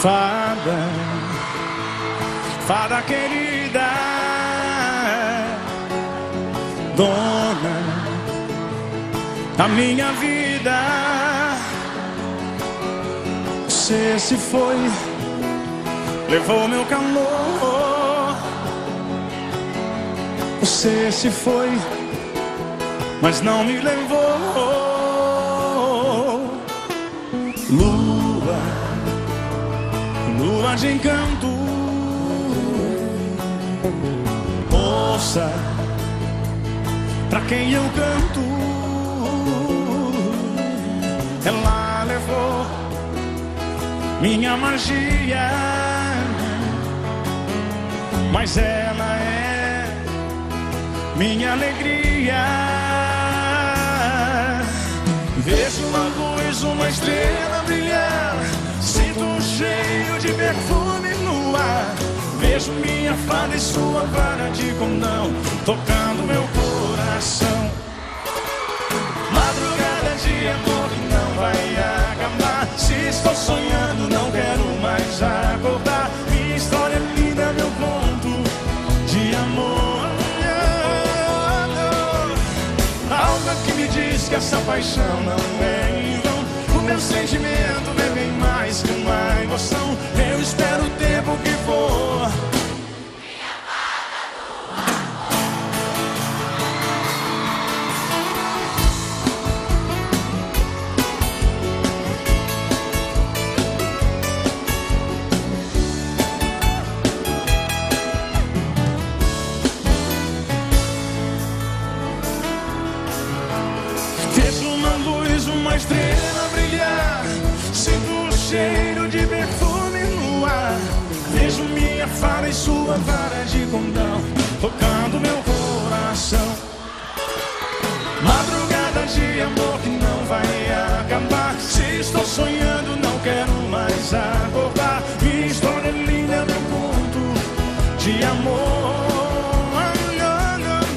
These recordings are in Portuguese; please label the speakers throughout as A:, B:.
A: Fada, fada querida, dona da minha vida. Você se foi, levou meu calor. Você se foi, mas não me levou. Lua de encanto. Ouça pra quem eu canto. Ela levou minha magia, mas ela é minha alegria. Vejo uma luz, uma estrela brilhar. Sinto um cheiro de perfume no ar. Vejo minha fada e sua vara de condão tocando meu coração. Madrugada de amor que não vai acabar. Se estou sonhando, não quero mais acordar. Minha história é linda, meu conto de amor. Algo que me diz que essa paixão não é em meu sentimento é bem mais que uma emoção. Eu espero o tempo que for. Cheiro de perfume no ar. Vejo minha fada e sua vara de condão tocando meu coração. Madrugada de amor que não vai acabar. Se estou sonhando, não quero mais acordar. Minha história é linda, meu conto de amor.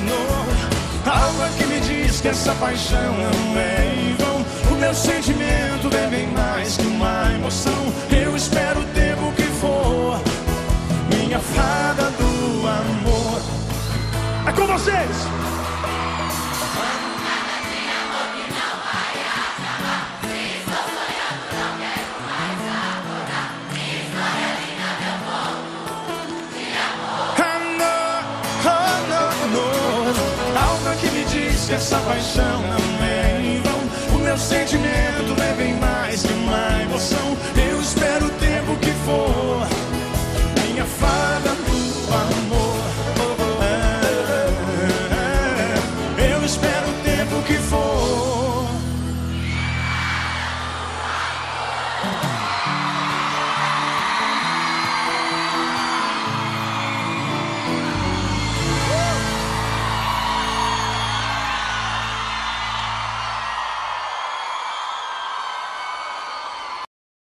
A: Não. Algo que me diz que essa paixão não é em vão. Meu sentimento é bem mais que uma emoção. Eu espero o tempo que for. Minha fada do amor. É com vocês! Ah, não, respect.